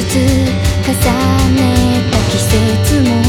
つ重ねた季節も